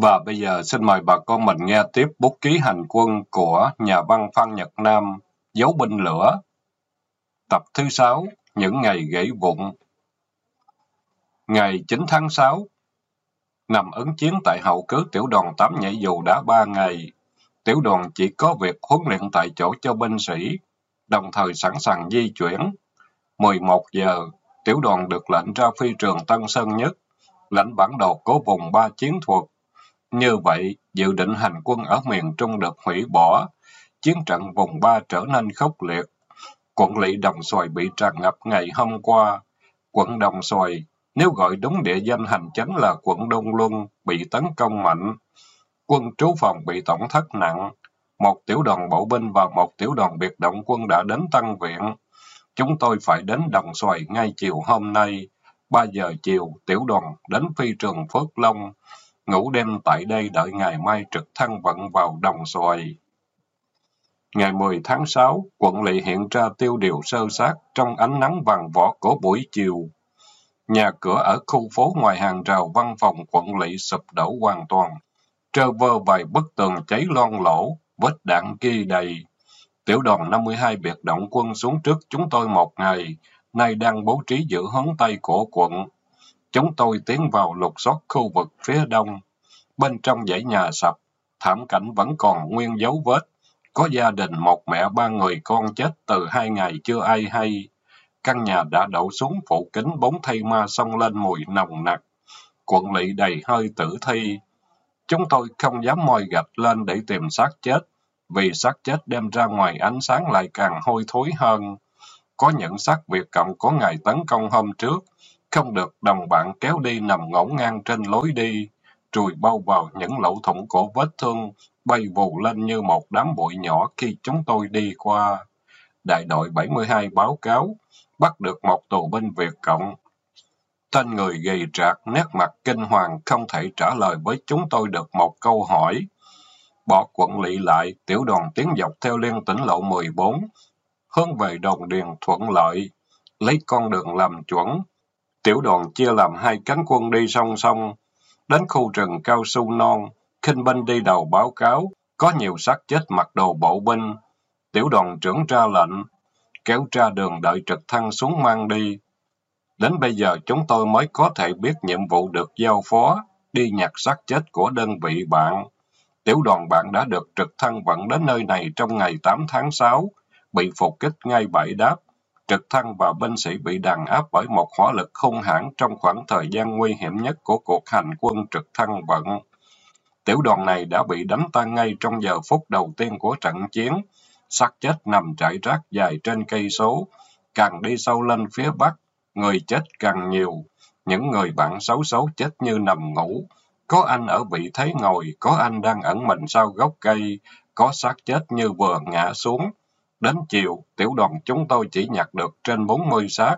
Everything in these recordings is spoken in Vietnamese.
Và bây giờ xin mời bà con mình nghe tiếp bút ký hành quân của nhà văn Phan Nhật Nam, Dấu binh lửa. Tập thứ sáu, những ngày gãy vụn. Ngày 9 tháng 6, nằm ứng chiến tại hậu cứ tiểu đoàn 8 nhảy dù đã 3 ngày. Tiểu đoàn chỉ có việc huấn luyện tại chỗ cho binh sĩ, đồng thời sẵn sàng di chuyển. 11 giờ, tiểu đoàn được lệnh ra phi trường Tân Sơn Nhất, lãnh bản đồ cố vùng ba chiến thuật như vậy, dự định hành quân ở miền Trung được hủy bỏ, chiến trận vùng ba trở nên khốc liệt. Quận lỵ Đồng Xoài bị tràn ngập ngày hôm qua. Quận Đồng Xoài, nếu gọi đúng địa danh hành chánh là quận Đông Luân, bị tấn công mạnh. Quân trú phòng bị tổng thất nặng. Một tiểu đoàn bộ binh và một tiểu đoàn biệt động quân đã đến tăng viện. Chúng tôi phải đến Đồng Xoài ngay chiều hôm nay. 3 giờ chiều, tiểu đoàn đến phi trường Phước Long ngủ đêm tại đây đợi ngày mai trực thăng vận vào đồng xoài. Ngày 10 tháng 6, quận lỵ hiện ra tiêu điều sơ sát trong ánh nắng vàng vỏ của buổi chiều. Nhà cửa ở khu phố ngoài hàng rào văn phòng quận lỵ sụp đổ hoàn toàn. Trơ vơ vài bức tường cháy lon lỗ, vết đạn ghi đầy. Tiểu đoàn 52 biệt động quân xuống trước chúng tôi một ngày, nay đang bố trí giữ hướng Tây của quận. Chúng tôi tiến vào lục soát khu vực phía đông. Bên trong dãy nhà sập, thảm cảnh vẫn còn nguyên dấu vết. Có gia đình một mẹ ba người con chết từ hai ngày chưa ai hay. Căn nhà đã đổ xuống phủ kính bốn thây ma xông lên mùi nồng nặc. Quận lỵ đầy hơi tử thi. Chúng tôi không dám moi gạch lên để tìm xác chết, vì xác chết đem ra ngoài ánh sáng lại càng hôi thối hơn. Có những xác Việt Cộng có ngày tấn công hôm trước, không được đồng bạn kéo đi nằm ngổn ngang trên lối đi, trùi bao vào những lỗ thủng của vết thương, bay vù lên như một đám bụi nhỏ khi chúng tôi đi qua. Đại đội 72 báo cáo, bắt được một tù binh Việt Cộng. Tên người gầy trạc, nét mặt kinh hoàng, không thể trả lời với chúng tôi được một câu hỏi. Bỏ quận lỵ lại, tiểu đoàn tiến dọc theo liên tỉnh lộ 14, hướng về đồn điền thuận lợi, lấy con đường làm chuẩn, Tiểu đoàn chia làm hai cánh quân đi song song. Đến khu rừng cao su non, khinh binh đi đầu báo cáo, có nhiều xác chết mặc đồ bộ binh. Tiểu đoàn trưởng ra lệnh, kéo ra đường đợi trực thăng xuống mang đi. Đến bây giờ chúng tôi mới có thể biết nhiệm vụ được giao phó, đi nhặt xác chết của đơn vị bạn. Tiểu đoàn bạn đã được trực thăng vận đến nơi này trong ngày 8 tháng 6, bị phục kích ngay bãi đáp trực thăng và binh sĩ bị đàn áp bởi một hỏa lực hung hãn trong khoảng thời gian nguy hiểm nhất của cuộc hành quân trực thăng vận. Tiểu đoàn này đã bị đánh tan ngay trong giờ phút đầu tiên của trận chiến. xác chết nằm trải rác dài trên cây số. Càng đi sâu lên phía bắc, người chết càng nhiều. Những người bạn xấu xấu chết như nằm ngủ. Có anh ở vị thế ngồi, có anh đang ẩn mình sau gốc cây, có xác chết như vừa ngã xuống. Đến chiều, tiểu đoàn chúng tôi chỉ nhặt được trên 40 xác.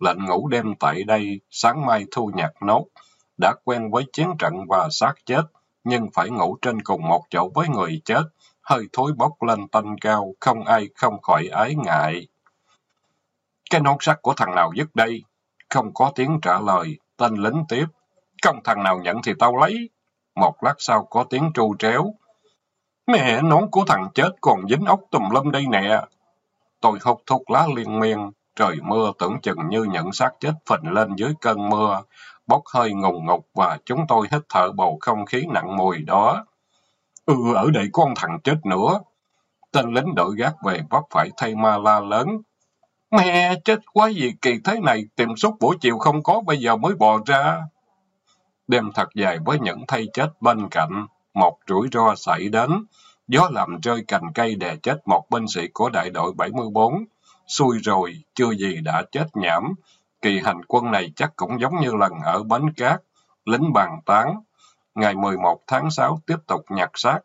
Lệnh ngủ đêm tại đây, sáng mai thu nhặt nốt. Đã quen với chiến trận và xác chết, nhưng phải ngủ trên cùng một chỗ với người chết. Hơi thối bốc lên tanh cao, không ai không khỏi ái ngại. Cái nốt sắt của thằng nào dứt đây? Không có tiếng trả lời, tên lính tiếp. Không thằng nào nhận thì tao lấy. Một lát sau có tiếng tru tréo. Mẹ, nón của thằng chết còn dính ốc tùm lum đây nè. Tôi hút thuốc lá liên miên, trời mưa tưởng chừng như nhận xác chết phình lên dưới cơn mưa, bốc hơi ngùng ngục và chúng tôi hít thở bầu không khí nặng mùi đó. Ừ, ở đây con thằng chết nữa. Tên lính đội gác về vấp phải thay ma la lớn. Mẹ, chết quá gì kỳ thế này, tìm suốt buổi chiều không có, bây giờ mới bò ra. Đêm thật dài với những thay chết bên cạnh, một rủi ro xảy đến. Gió làm rơi cành cây đè chết một binh sĩ của đại đội 74. Xui rồi, chưa gì đã chết nhảm. Kỳ hành quân này chắc cũng giống như lần ở Bến Cát. Lính bàn tán. Ngày 11 tháng 6 tiếp tục nhặt xác.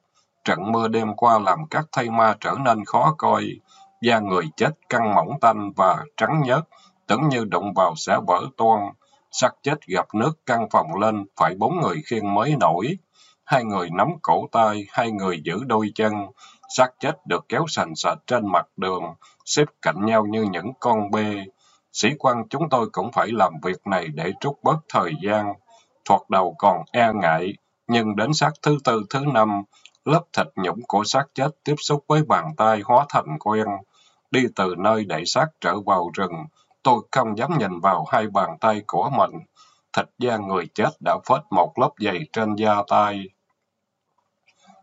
Trận mưa đêm qua làm các thây ma trở nên khó coi. Da người chết căng mỏng tanh và trắng nhớt, tưởng như đụng vào sẽ vỡ toan. Sắc chết gặp nước căng phòng lên, phải bốn người khiêng mới nổi hai người nắm cổ tay, hai người giữ đôi chân. xác chết được kéo sành sạch trên mặt đường, xếp cạnh nhau như những con bê. Sĩ quan chúng tôi cũng phải làm việc này để trút bớt thời gian. Thoạt đầu còn e ngại, nhưng đến xác thứ tư thứ năm, lớp thịt nhũng của xác chết tiếp xúc với bàn tay hóa thành quen. Đi từ nơi đẩy xác trở vào rừng, tôi không dám nhìn vào hai bàn tay của mình. Thịt da người chết đã phết một lớp dày trên da tay.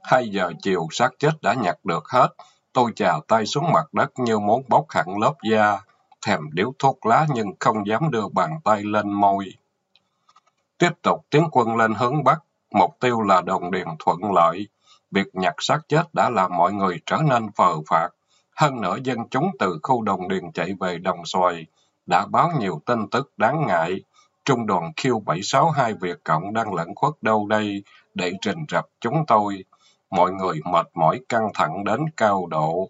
Hai giờ chiều, xác chết đã nhặt được hết. Tôi chà tay xuống mặt đất như muốn bóc hẳn lớp da. Thèm điếu thuốc lá nhưng không dám đưa bàn tay lên môi. Tiếp tục tiến quân lên hướng Bắc. Mục tiêu là đồng điền thuận lợi. Việc nhặt xác chết đã làm mọi người trở nên phờ phạt. Hơn nữa, dân chúng từ khu đồng điền chạy về đồng xoài đã báo nhiều tin tức đáng ngại. Trung đoàn khiêu 762 Việt Cộng đang lẫn khuất đâu đây để trình rập chúng tôi. Mọi người mệt mỏi căng thẳng đến cao độ.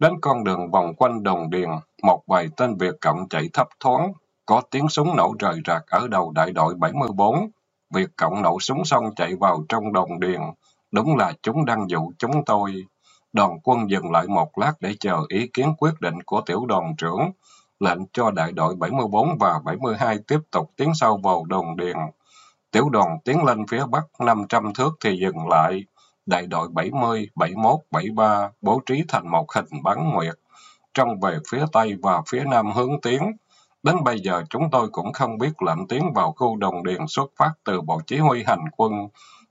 Đến con đường vòng quanh đồng điền, một vài tên Việt Cộng chạy thấp thoáng, có tiếng súng nổ rời rạc ở đầu đại đội 74. Việt Cộng nổ súng xong chạy vào trong đồng điền. Đúng là chúng đang dụ chúng tôi. Đoàn quân dừng lại một lát để chờ ý kiến quyết định của tiểu đoàn trưởng, lệnh cho đại đội 74 và 72 tiếp tục tiến sâu vào đồng điền. Tiểu đoàn tiến lên phía bắc 500 thước thì dừng lại. Đại đội 70, 71, 73 bố trí thành một hình bắn nguyệt, trong về phía tây và phía nam hướng tiến. Đến bây giờ chúng tôi cũng không biết lệnh tiến vào khu đồng điền xuất phát từ Bộ Chỉ huy Hành quân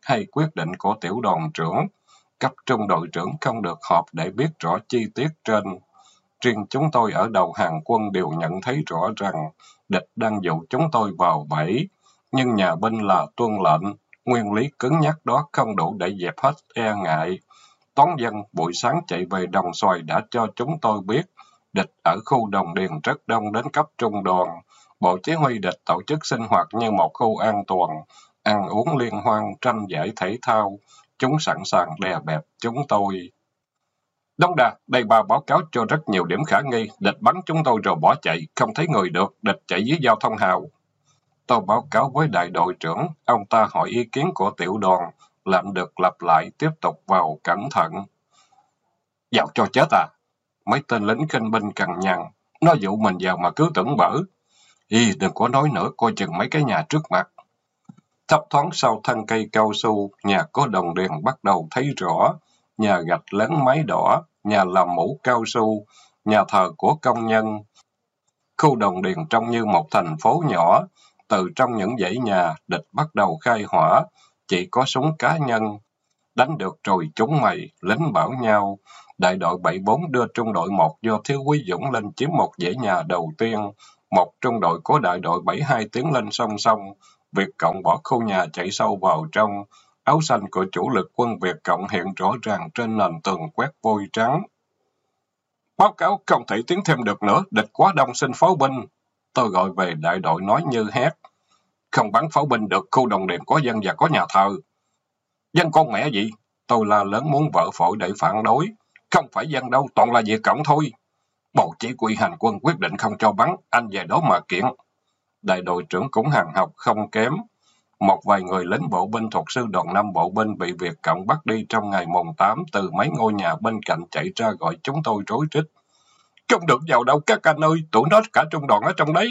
hay quyết định của tiểu đoàn trưởng. Cấp trung đội trưởng không được họp để biết rõ chi tiết trên. Riêng chúng tôi ở đầu hàng quân đều nhận thấy rõ rằng địch đang dụ chúng tôi vào bẫy. Nhưng nhà binh là tuân lệnh, nguyên lý cứng nhắc đó không đủ để dẹp hết e ngại. Toán dân buổi sáng chạy về đồng xoài đã cho chúng tôi biết địch ở khu đồng điền rất đông đến cấp trung đoàn. Bộ chỉ huy địch tổ chức sinh hoạt như một khu an toàn, ăn uống liên hoan, tranh giải thể thao. Chúng sẵn sàng đè bẹp chúng tôi. Đông đà, đây bà báo cáo cho rất nhiều điểm khả nghi. Địch bắn chúng tôi rồi bỏ chạy, không thấy người được, địch chạy dưới giao thông hào. Tôi báo cáo với đại đội trưởng, ông ta hỏi ý kiến của tiểu đoàn, lệnh được lặp lại tiếp tục vào cẩn thận. Dạo cho chết à? Mấy tên lính khinh binh cằn nhằn, nó dụ mình vào mà cứ tưởng bở. Ý, đừng có nói nữa, coi chừng mấy cái nhà trước mặt. Thấp thoáng sau thân cây cao su, nhà có đồng đèn bắt đầu thấy rõ. Nhà gạch lớn máy đỏ, nhà làm mũ cao su, nhà thờ của công nhân. Khu đồng điền trông như một thành phố nhỏ. Từ trong những dãy nhà, địch bắt đầu khai hỏa. Chỉ có súng cá nhân. Đánh được rồi chúng mày, lính bảo nhau. Đại đội 74 đưa trung đội 1 do Thiếu Quý Dũng lên chiếm một dãy nhà đầu tiên. Một trung đội của đại đội 72 tiến lên song song. Việt Cộng bỏ khu nhà chạy sâu vào trong. Áo xanh của chủ lực quân Việt Cộng hiện rõ ràng trên nền tường quét vôi trắng. Báo cáo không thể tiến thêm được nữa, địch quá đông xin pháo binh. Tôi gọi về đại đội nói như hét. Không bắn pháo binh được, khu đồng điểm có dân và có nhà thờ. Dân con mẹ gì? Tôi la lớn muốn vợ phổi để phản đối. Không phải dân đâu, toàn là Việt Cộng thôi. Bộ chỉ quy hành quân quyết định không cho bắn, anh về đó mà kiện. Đại đội trưởng cũng hàng học không kém. Một vài người lính bộ binh thuộc sư đoàn 5 bộ binh bị Việt Cộng bắt đi trong ngày mùng 8 từ mấy ngôi nhà bên cạnh chạy ra gọi chúng tôi rối rít. Không được vào đâu các anh ơi, tụi nó cả trung đoàn ở trong đấy.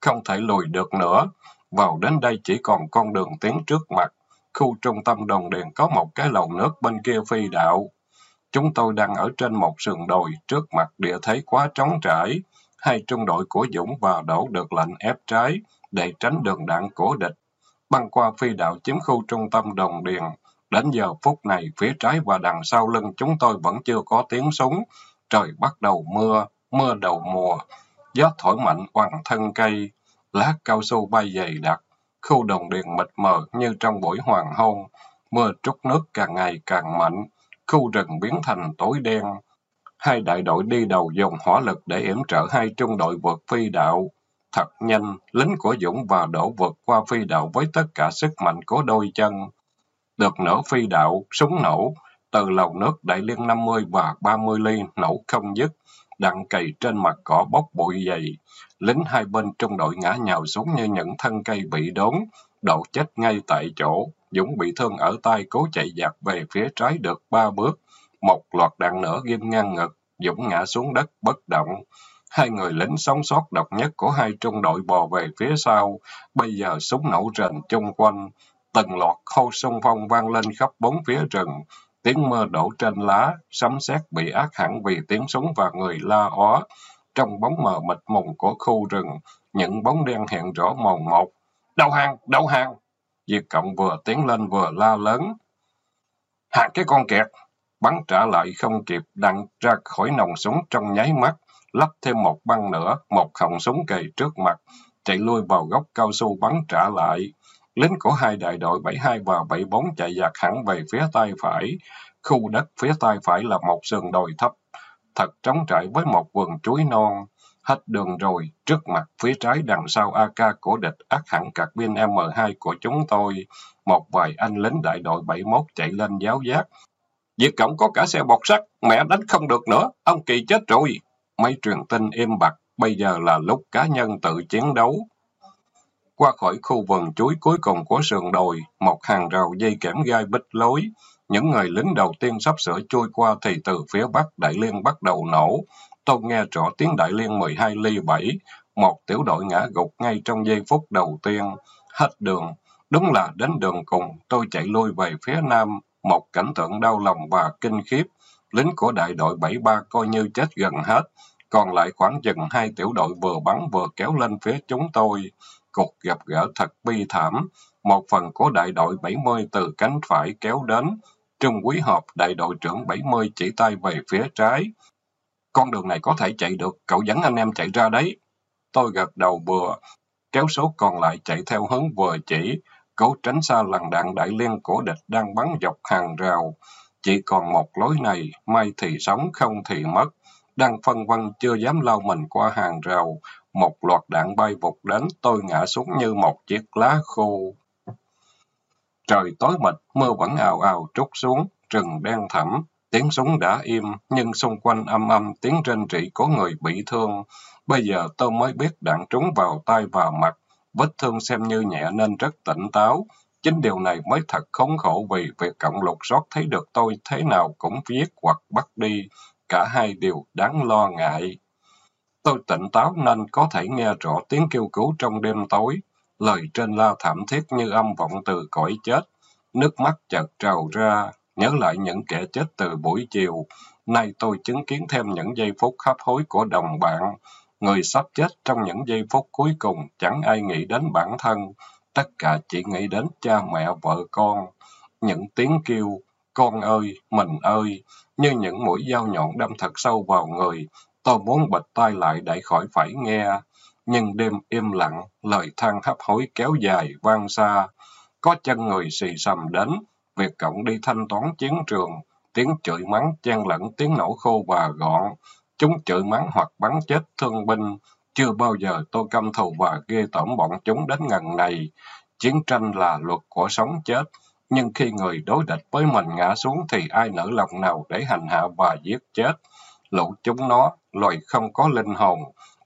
Không thể lùi được nữa. Vào đến đây chỉ còn con đường tiến trước mặt. Khu trung tâm đồng điền có một cái lầu nước bên kia phi đạo. Chúng tôi đang ở trên một sườn đồi, trước mặt địa thế quá trống trải. Hai trung đội của Dũng và Đỗ được lệnh ép trái để tránh đường đạn của địch. Băng qua phi đạo chiếm khu trung tâm đồng điền. Đến giờ phút này, phía trái và đằng sau lưng chúng tôi vẫn chưa có tiếng súng. Trời bắt đầu mưa, mưa đầu mùa. Gió thổi mạnh quằn thân cây, lá cao su bay dày đặc. Khu đồng điền mịt mờ như trong buổi hoàng hôn. Mưa trút nước càng ngày càng mạnh. Khu rừng biến thành tối đen. Hai đại đội đi đầu dùng hỏa lực để yểm trợ hai trung đội vượt phi đạo. Thật nhanh, lính của Dũng và Đỗ vượt qua phi đạo với tất cả sức mạnh của đôi chân. Được nửa phi đạo, súng nổ, từ lầu nước đại liên 50 và 30 ly nổ không dứt, đặng cày trên mặt cỏ bốc bụi dày. Lính hai bên trong đội ngã nhào xuống như những thân cây bị đốn, đổ chết ngay tại chỗ. Dũng bị thương ở tay cố chạy giặt về phía trái được ba bước. Một loạt đạn nữa ghim ngang ngực, Dũng ngã xuống đất bất động. Hai người lính sống sót độc nhất của hai trung đội bò về phía sau. Bây giờ súng nổ rền chung quanh. Từng loạt khâu xung phong vang lên khắp bốn phía rừng. Tiếng mưa đổ trên lá, sấm sét bị ác hẳn vì tiếng súng và người la ó. Trong bóng mờ mịt mùng của khu rừng, những bóng đen hiện rõ mồn một. Đầu hàng, đầu hàng! Diệt Cộng vừa tiến lên vừa la lớn. Hạ cái con kẹt! Bắn trả lại không kịp, đặng ra khỏi nòng súng trong nháy mắt, lắp thêm một băng nữa, một khẩu súng kề trước mặt, chạy lui vào góc cao su bắn trả lại. Lính của hai đại đội 72 và 74 chạy dạt hẳn về phía tay phải. Khu đất phía tay phải là một sườn đồi thấp, thật trống trải với một vườn chuối non. Hết đường rồi, trước mặt phía trái đằng sau AK của địch ác hẳn cạc viên M2 của chúng tôi. Một vài anh lính đại đội 71 chạy lên giáo giác. Diệt cổng có cả xe bọc sắt, mẹ đánh không được nữa, ông Kỳ chết rồi. Mấy truyền tin im bặt, bây giờ là lúc cá nhân tự chiến đấu. Qua khỏi khu vườn chuối cuối cùng của sườn đồi, một hàng rào dây kẽm gai bích lối. Những người lính đầu tiên sắp sửa trôi qua thì từ phía bắc Đại Liên bắt đầu nổ. Tôi nghe rõ tiếng Đại Liên 12 ly 7, một tiểu đội ngã gục ngay trong giây phút đầu tiên. Hết đường, đúng là đến đường cùng, tôi chạy lui về phía nam, một cảnh tượng đau lòng và kinh khiếp. Lính của đại đội 73 coi như chết gần hết, còn lại khoảng chừng hai tiểu đội vừa bắn vừa kéo lên phía chúng tôi. Cuộc gặp gỡ thật bi thảm. Một phần của đại đội 70 từ cánh phải kéo đến. Trung quý họp đại đội trưởng 70 chỉ tay về phía trái. Con đường này có thể chạy được, cậu dẫn anh em chạy ra đấy. Tôi gật đầu bừa, kéo số còn lại chạy theo hướng vừa chỉ, cố tránh xa lằn đạn đại liên của địch đang bắn dọc hàng rào. Chỉ còn một lối này, may thì sống, không thì mất. Đang phân vân chưa dám lao mình qua hàng rào, một loạt đạn bay vụt đến, tôi ngã xuống như một chiếc lá khô. Trời tối mịt, mưa vẫn ào ào trút xuống, rừng đen thẳm, tiếng súng đã im, nhưng xung quanh âm âm tiếng rên rỉ của người bị thương. Bây giờ tôi mới biết đạn trúng vào tay và mặt, vết thương xem như nhẹ nên rất tỉnh táo. Chính điều này mới thật khốn khổ vì việc cộng lục rót thấy được tôi thế nào cũng viết hoặc bắt đi. Cả hai điều đáng lo ngại. Tôi tỉnh táo nên có thể nghe rõ tiếng kêu cứu trong đêm tối. Lời trên la thảm thiết như âm vọng từ cõi chết. Nước mắt chợt trào ra, nhớ lại những kẻ chết từ buổi chiều. Nay tôi chứng kiến thêm những giây phút hấp hối của đồng bạn. Người sắp chết trong những giây phút cuối cùng chẳng ai nghĩ đến bản thân. Tất cả chỉ nghĩ đến cha mẹ vợ con. Những tiếng kêu, con ơi, mình ơi, như những mũi dao nhọn đâm thật sâu vào người. Tôi muốn bịt tai lại để khỏi phải nghe. Nhưng đêm im lặng, lời than hấp hối kéo dài, vang xa. Có chân người xì xầm đến, việc cộng đi thanh toán chiến trường, tiếng chửi mắng chen lẫn tiếng nổ khô và gọn. Chúng chửi mắng hoặc bắn chết thương binh. Chưa bao giờ tôi căm thù và ghê tởm bọn chúng đến ngần này. Chiến tranh là luật của sống chết. Nhưng khi người đối địch với mình ngã xuống thì ai nỡ lòng nào để hành hạ và giết chết. Lũ chúng nó, loài không có linh hồn.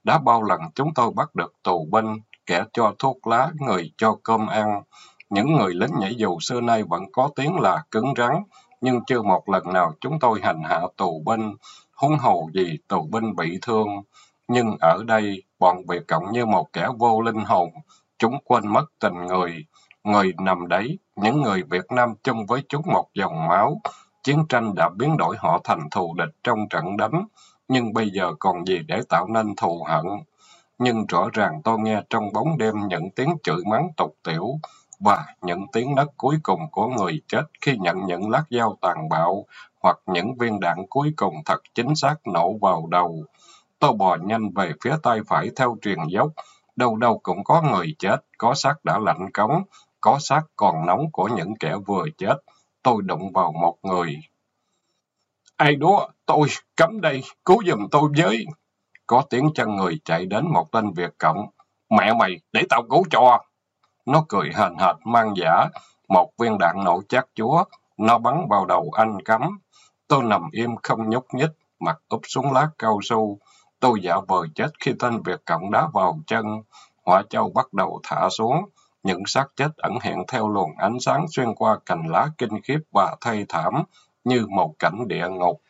Đã bao lần chúng tôi bắt được tù binh, kẻ cho thuốc lá, người cho cơm ăn. Những người lính nhảy dù xưa nay vẫn có tiếng là cứng rắn, nhưng chưa một lần nào chúng tôi hành hạ tù binh, hung hồ gì tù binh bị thương. Nhưng ở đây, bọn Việt Cộng như một kẻ vô linh hồn, chúng quên mất tình người. Người nằm đấy, những người Việt Nam chung với chúng một dòng máu. Chiến tranh đã biến đổi họ thành thù địch trong trận đánh, nhưng bây giờ còn gì để tạo nên thù hận. Nhưng rõ ràng tôi nghe trong bóng đêm những tiếng chửi mắng tục tiểu, và những tiếng nấc cuối cùng của người chết khi nhận những lát dao tàn bạo hoặc những viên đạn cuối cùng thật chính xác nổ vào đầu. Tôi bò nhanh về phía tay phải theo truyền dốc. Đâu đâu cũng có người chết, có xác đã lạnh cống, có xác còn nóng của những kẻ vừa chết. Tôi đụng vào một người. Ai đó, tôi, cấm đây, cứu giùm tôi với. Có tiếng chân người chạy đến một tên Việt Cộng. Mẹ mày, để tao cứu cho. Nó cười hền hệt mang giả, một viên đạn nổ chát chúa, nó bắn vào đầu anh cắm. Tôi nằm im không nhúc nhích, mặt úp xuống lá cao su. Tôi giả vờ chết khi tên Việt Cộng đá vào chân. Hỏa châu bắt đầu thả xuống. Những xác chết ẩn hiện theo luồng ánh sáng xuyên qua cành lá kinh khiếp và thay thảm, như một cảnh địa ngục.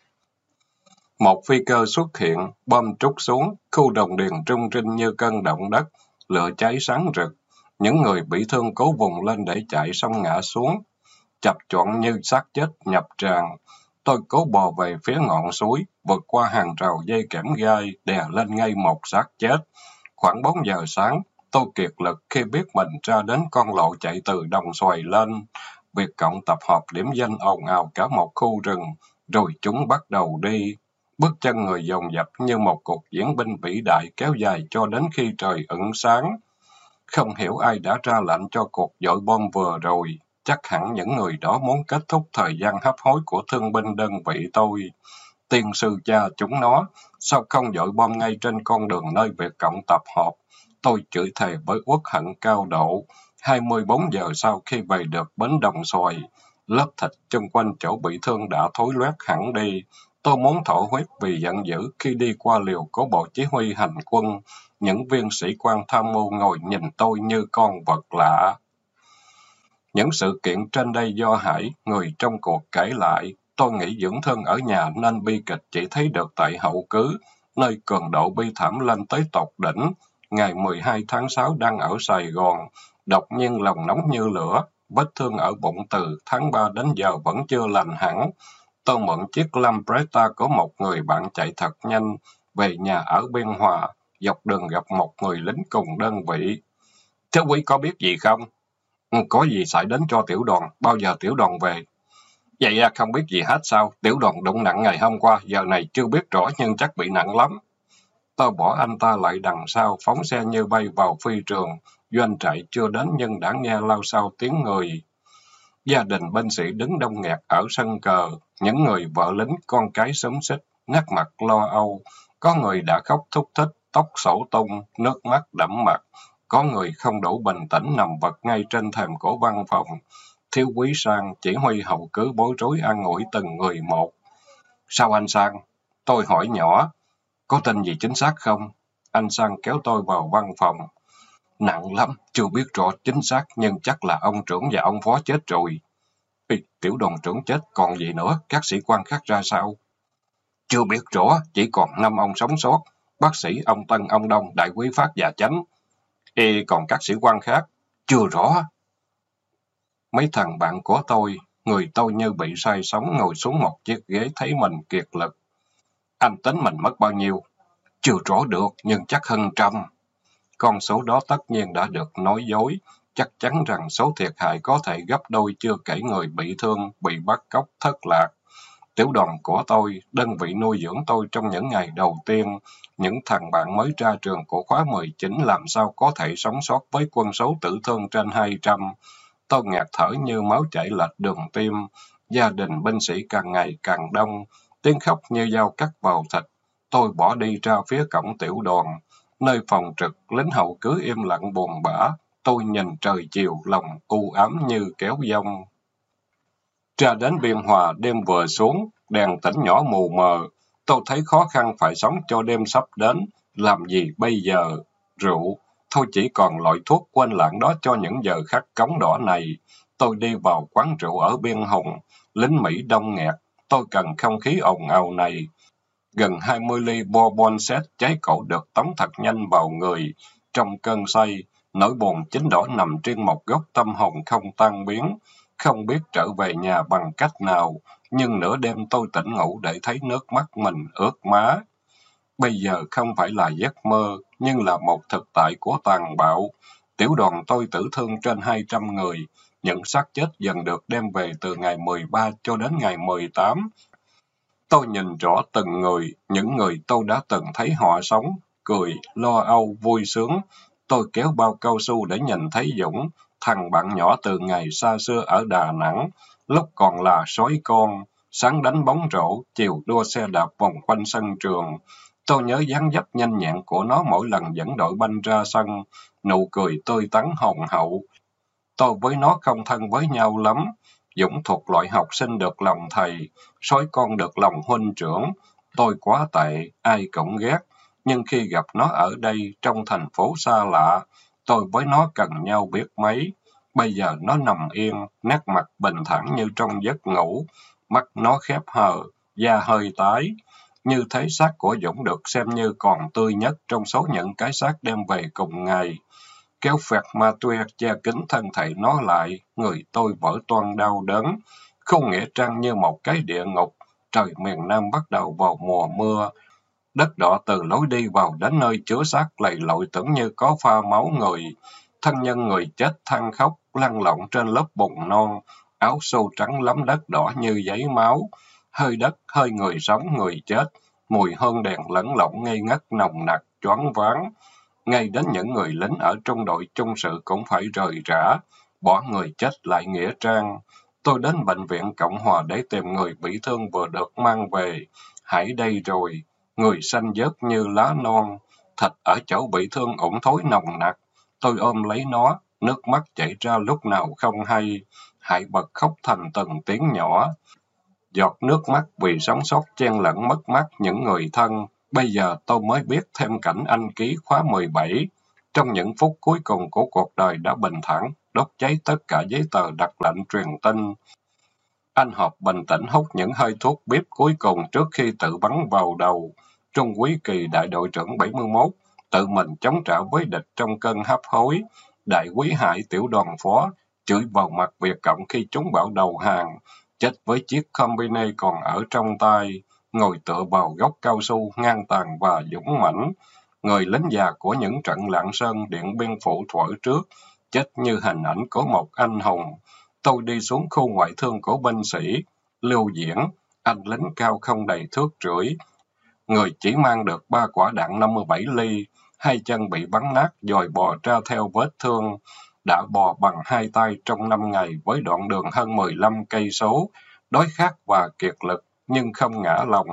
Một phi cơ xuất hiện, bom trút xuống, khu đồng điền trung trinh như cơn động đất, lửa cháy sáng rực. Những người bị thương cố vùng lên để chạy xong ngã xuống, chập choạng như xác chết nhập tràn. Tôi cố bò về phía ngọn suối, vượt qua hàng rào dây kẽm gai, đè lên ngay một xác chết. Khoảng 4 giờ sáng, tôi kiệt lực khi biết mình ra đến con lộ chạy từ đồng xoài lên. Việc cộng tập hợp điểm danh ồn ào cả một khu rừng, rồi chúng bắt đầu đi. Bước chân người dồn dập như một cuộc diễn binh vĩ đại kéo dài cho đến khi trời ẩn sáng. Không hiểu ai đã ra lệnh cho cuộc dội bom vừa rồi. Chắc hẳn những người đó muốn kết thúc thời gian hấp hối của thương binh đơn vị tôi. Tiên sư cha chúng nó, sao không dội bom ngay trên con đường nơi Việt Cộng tập họp? Tôi chửi thề với uất hận cao độ. 24 giờ sau khi về được bến đồng xoài, lớp thịt chung quanh chỗ bị thương đã thối loét hẳn đi. Tôi muốn thổ huyết vì giận dữ khi đi qua liều của bộ chỉ huy hành quân. Những viên sĩ quan tham mưu ngồi nhìn tôi như con vật lạ. Những sự kiện trên đây do Hải, người trong cuộc kể lại. Tôi nghĩ dưỡng thân ở nhà nên bi kịch chỉ thấy được tại hậu cứ, nơi cường độ bi thảm lên tới tột đỉnh. Ngày 12 tháng 6 đang ở Sài Gòn, đột nhiên lòng nóng như lửa, vết thương ở bụng từ tháng 3 đến giờ vẫn chưa lành hẳn. Tôi mượn chiếc Lambretta của một người bạn chạy thật nhanh, về nhà ở Biên Hòa, dọc đường gặp một người lính cùng đơn vị. thiếu quý có biết gì không? Ừ, có gì xảy đến cho tiểu đoàn, bao giờ tiểu đoàn về? Vậy à, không biết gì hết sao? Tiểu đoàn đụng nặng ngày hôm qua, giờ này chưa biết rõ nhưng chắc bị nặng lắm. Tôi bỏ anh ta lại đằng sau, phóng xe như bay vào phi trường. Doanh trại chưa đến nhưng đã nghe lao sao tiếng người. Gia đình binh sĩ đứng đông nghẹt ở sân cờ, những người vợ lính, con cái sớm xích, nét mặt lo âu. Có người đã khóc thúc thích, tóc sổ tung, nước mắt đẫm mặt. Có người không đủ bình tĩnh nằm vật ngay trên thềm cổ văn phòng. Thiếu quý sang, chỉ huy hậu cứ bối rối an ủi từng người một. Sao anh Sang? Tôi hỏi nhỏ. Có tin gì chính xác không? Anh Sang kéo tôi vào văn phòng. Nặng lắm, chưa biết rõ chính xác, nhưng chắc là ông trưởng và ông phó chết rồi. Ê, tiểu đoàn trưởng chết, còn gì nữa, các sĩ quan khác ra sao? Chưa biết rõ, chỉ còn năm ông sống sót. Bác sĩ ông Tân, ông Đông, đại quý phát và chánh. Ê, còn các sĩ quan khác? Chưa rõ. Mấy thằng bạn của tôi, người tôi như bị say sóng ngồi xuống một chiếc ghế thấy mình kiệt lực. Anh tính mình mất bao nhiêu? Chưa rõ được, nhưng chắc hơn trăm. Con số đó tất nhiên đã được nói dối, chắc chắn rằng số thiệt hại có thể gấp đôi chưa kể người bị thương, bị bắt cóc, thất lạc. Tiểu đoàn của tôi, đơn vị nuôi dưỡng tôi trong những ngày đầu tiên, những thằng bạn mới ra trường của khóa 19 làm sao có thể sống sót với quân số tử thương trên 200. Tôi ngạt thở như máu chảy lệch đường tim, gia đình binh sĩ càng ngày càng đông, tiếng khóc như dao cắt vào thịt. Tôi bỏ đi ra phía cổng tiểu đoàn, nơi phòng trực, lính hậu cứ im lặng buồn bã. Tôi nhìn trời chiều, lòng u ám như kéo dông. Ra đến biên hòa, đêm vừa xuống, đèn tỉnh nhỏ mù mờ. Tôi thấy khó khăn phải sống cho đêm sắp đến. Làm gì bây giờ? Rượu. Thôi chỉ còn loại thuốc quên lãng đó cho những giờ khắc cống đỏ này. Tôi đi vào quán rượu ở Biên hùng Lính Mỹ đông nghẹt. Tôi cần không khí ồn ào này. Gần 20 ly bourbon set cháy cổ được tống thật nhanh vào người. Trong cơn say, nỗi buồn chính đỏ nằm trên một góc tâm hồn không tan biến. Không biết trở về nhà bằng cách nào, nhưng nửa đêm tôi tỉnh ngủ để thấy nước mắt mình ướt má. Bây giờ không phải là giấc mơ, nhưng là một thực tại của tàn bạo. Tiểu đoàn tôi tử thương trên 200 người, những xác chết dần được đem về từ ngày 13 cho đến ngày 18. Tôi nhìn rõ từng người, những người tôi đã từng thấy họ sống, cười, lo âu, vui sướng. Tôi kéo bao cao su để nhìn thấy Dũng, thằng bạn nhỏ từ ngày xa xưa ở Đà Nẵng, lúc còn là sói con, sáng đánh bóng rổ, chiều đua xe đạp vòng quanh sân trường. Tôi nhớ dáng dấp nhanh nhẹn của nó mỗi lần dẫn đội banh ra sân, nụ cười tươi tắn hồng hậu. Tôi với nó không thân với nhau lắm. Dũng thuộc loại học sinh được lòng thầy, sói con được lòng huynh trưởng. Tôi quá tệ, ai cũng ghét. Nhưng khi gặp nó ở đây, trong thành phố xa lạ, tôi với nó cần nhau biết mấy. Bây giờ nó nằm yên, nét mặt bình thản như trong giấc ngủ, mắt nó khép hờ, da hơi tái. Như thấy xác của Dũng được xem như còn tươi nhất trong số những cái xác đem về cùng ngày. Kéo phẹt ma tuê che kính thân thể nó lại, người tôi vỡ toan đau đớn. Không nghĩa trang như một cái địa ngục, trời miền Nam bắt đầu vào mùa mưa. Đất đỏ từ lối đi vào đến nơi chứa xác lầy lội tưởng như có pha máu người. Thân nhân người chết than khóc, lăn lộn trên lớp bùn non, áo sâu trắng lắm đất đỏ như giấy máu. Hơi đất, hơi người sống, người chết, mùi hương đèn lẫn lộn ngây ngất nồng nặc, choáng váng. Ngay đến những người lính ở trong đội trung sự cũng phải rời rã, bỏ người chết lại nghĩa trang. Tôi đến bệnh viện Cộng Hòa để tìm người bị thương vừa được mang về. Hãy đây rồi, người xanh dớt như lá non, thịt ở chỗ bị thương ủng thối nồng nặc. Tôi ôm lấy nó, nước mắt chảy ra lúc nào không hay. Hãy bật khóc thành từng tiếng nhỏ. Giọt nước mắt vì sống sót chen lẫn mất mát những người thân. Bây giờ tôi mới biết thêm cảnh anh ký khóa 17. Trong những phút cuối cùng của cuộc đời đã bình thản, đốt cháy tất cả giấy tờ đặt lệnh truyền tin. Anh họp bình tĩnh hút những hơi thuốc bếp cuối cùng trước khi tự bắn vào đầu. Trung Quý Kỳ đại đội trưởng 71, tự mình chống trả với địch trong cơn hấp hối. Đại quý hải tiểu đoàn phó, chửi vào mặt Việt Cộng khi chúng bảo đầu hàng, chết với chiếc combine còn ở trong tay, ngồi tựa vào gốc cao su ngang tàn và dũng mãnh. Người lính già của những trận lạng sơn điện biên phủ thuở trước, chết như hình ảnh của một anh hùng. Tôi đi xuống khu ngoại thương của binh sĩ, lưu diễn, anh lính cao không đầy thước rưỡi. Người chỉ mang được ba quả đạn 57 ly, hai chân bị bắn nát dòi bò ra theo vết thương. Đã bò bằng hai tay trong năm ngày với đoạn đường hơn 15 cây số, đói khát và kiệt lực nhưng không ngã lòng.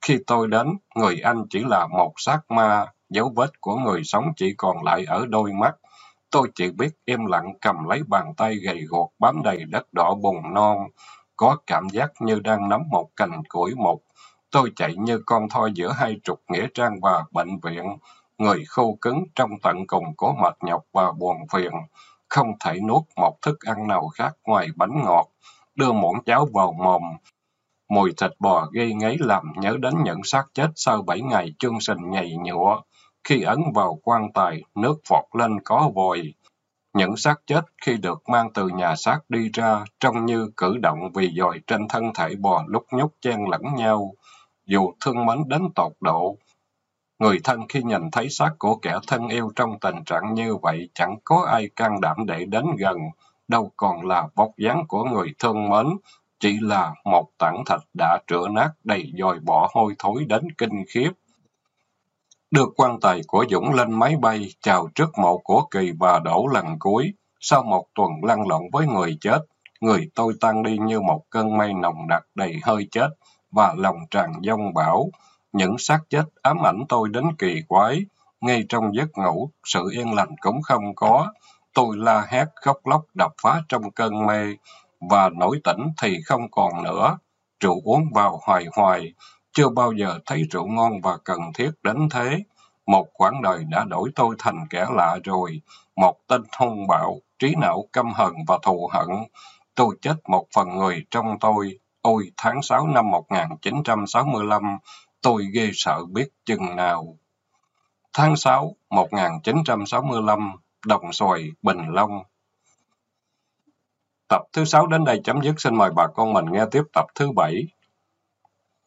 Khi tôi đến, người anh chỉ là một xác ma, dấu vết của người sống chỉ còn lại ở đôi mắt. Tôi chỉ biết im lặng cầm lấy bàn tay gầy guộc bám đầy đất đỏ bùn non, có cảm giác như đang nắm một cành củi mục. Tôi chạy như con thoi giữa hai trục nghĩa trang và bệnh viện, người khô cứng trong tận cùng của mệt nhọc và buồn phiền, không thể nuốt một thức ăn nào khác ngoài bánh ngọt, đưa muỗng cháo vào mồm. Mùi thịt bò gây ngấy làm nhớ đến những xác chết sau bảy ngày chương sinh nhầy nhụa. Khi ấn vào quan tài, nước vọt lên có vòi. Những xác chết khi được mang từ nhà xác đi ra, trông như cử động vì dòi trên thân thể bò lúc nhúc chen lẫn nhau. Dù thương mến đến tột độ, người thân khi nhìn thấy xác của kẻ thân yêu trong tình trạng như vậy chẳng có ai can đảm để đến gần, đâu còn là vóc dáng của người thương mến, chỉ là một tảng thịt đã rửa nát đầy dòi bỏ hôi thối đến kinh khiếp. Được quan tài của Dũng lên máy bay, chào trước mộ của Kỳ và đổ lần cuối. Sau một tuần lăn lộn với người chết, người tôi tan đi như một cơn mây nồng đặc đầy hơi chết và lòng tràn dông bão. Những xác chết ám ảnh tôi đến kỳ quái. Ngay trong giấc ngủ, sự yên lành cũng không có. Tôi la hét khóc lóc đập phá trong cơn mê và nổi tỉnh thì không còn nữa. Rượu uống vào hoài hoài, chưa bao giờ thấy rượu ngon và cần thiết đến thế. Một quãng đời đã đổi tôi thành kẻ lạ rồi, một tên hung bạo, trí não căm hận và thù hận. Tôi chết một phần người trong tôi. Ôi, tháng 6 năm 1965, tôi ghê sợ biết chừng nào. Tháng 6, 1965, Đồng Xoài, Bình Long, Tập thứ 6 đến đây chấm dứt. Xin mời bà con mình nghe tiếp tập thứ 7.